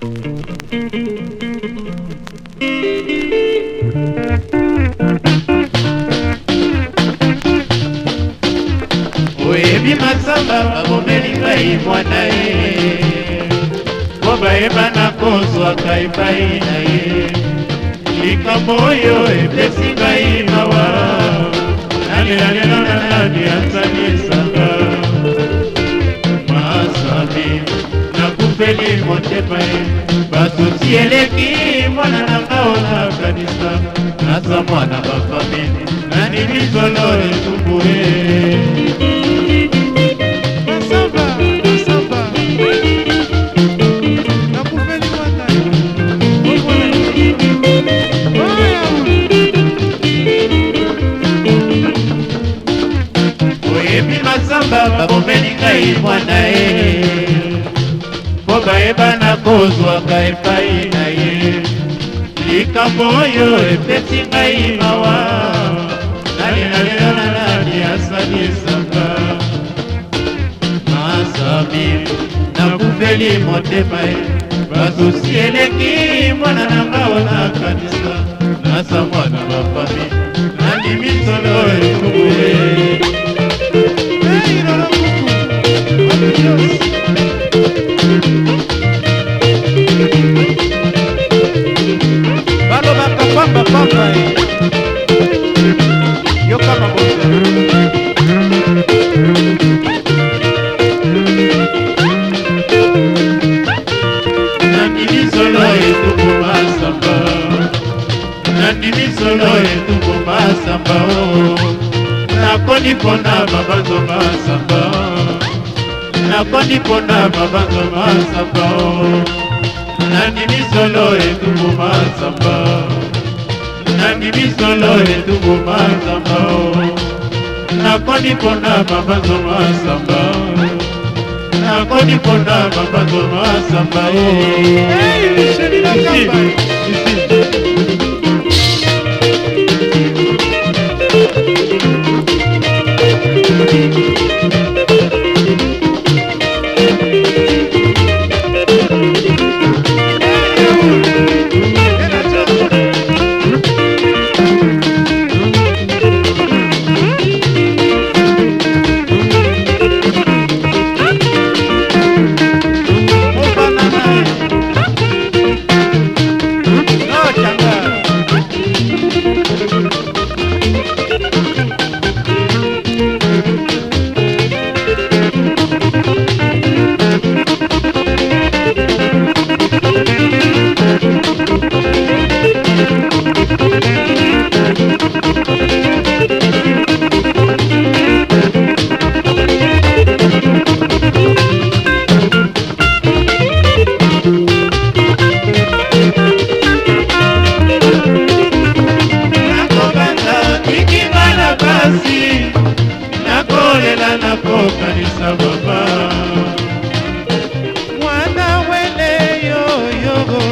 oyebi masamba babomeli ngai mwana ye mpo bayebana kozwaka epai na ye likambo oyo epesi ngai mawa nalelalela na nani asanisanga masabi opeli motema ye basusi eleki mwana na ngao na afganistan naza mwana bafamili nani likolo etumbu ye koyeba nakozwaka epai na ye likambo oyo epesi ngai mawa nalinalelanalani asalisaka masami nakufeli motema ye basusi eleki mwana na nga onakanisa nasamwa na bafamili bapapa eh. yoka baboto nandimi solo etumbu masamba o oh. nakoni mpona babanzo masamba nakoni mpona babanzo oh. masamba o nandimi solo etumbu masamba nandimi solo etubu masamba nakoni mpona mama zolo asamba nakoni mpona mama zolo asamba kokanisa baba mwana wele yoyogo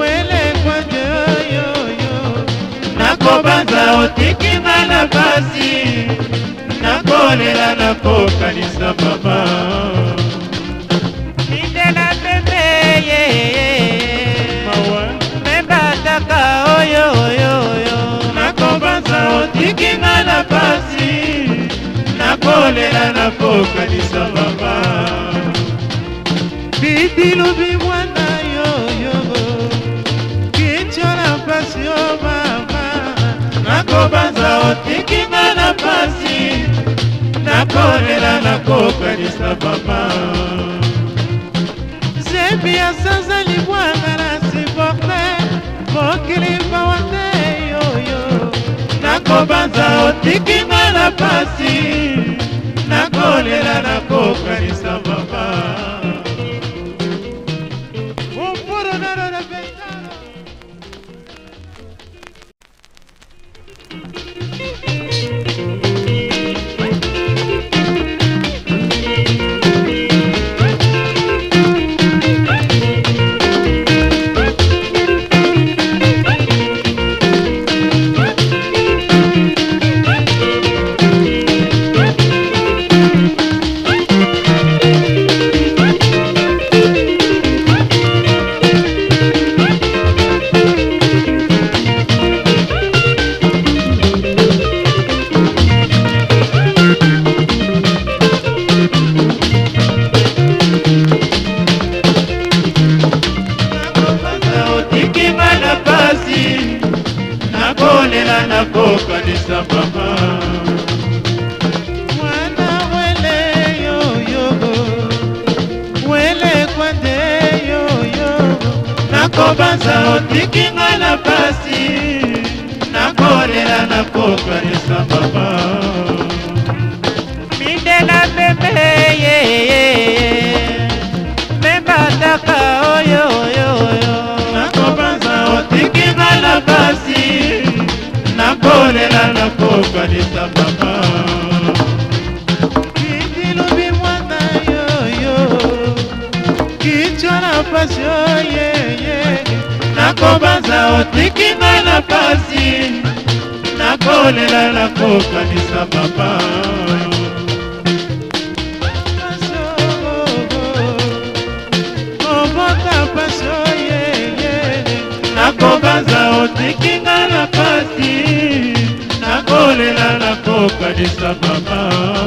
wele kwange oyoyo nakobanza otiki na na pasi nakolela nakokanisa baba kolela nakokanisa mama bidilubi mwana yoyo kityo na mpasi o mama nakobanza otikinga na mpasi nakolela nakokanisa mama zebi ya sanza libwanga na siborte mokili bawande yoyo nakobanza otikinga na mpasi nakolela nakokanisa kobanza otiki nga na pasi nakolela na pokwa lesa mama mindela meme yeyeye memba ataka oyoyoyo nakobanza otiki nga na pasi nakolela na pokwa lesa mama pasi oyeye nakobanza otiki nga na pasi nakolela nakokanisa papa obota pasi oyeye nakobanza otiki nga na pasi nakolela nakokanisa papa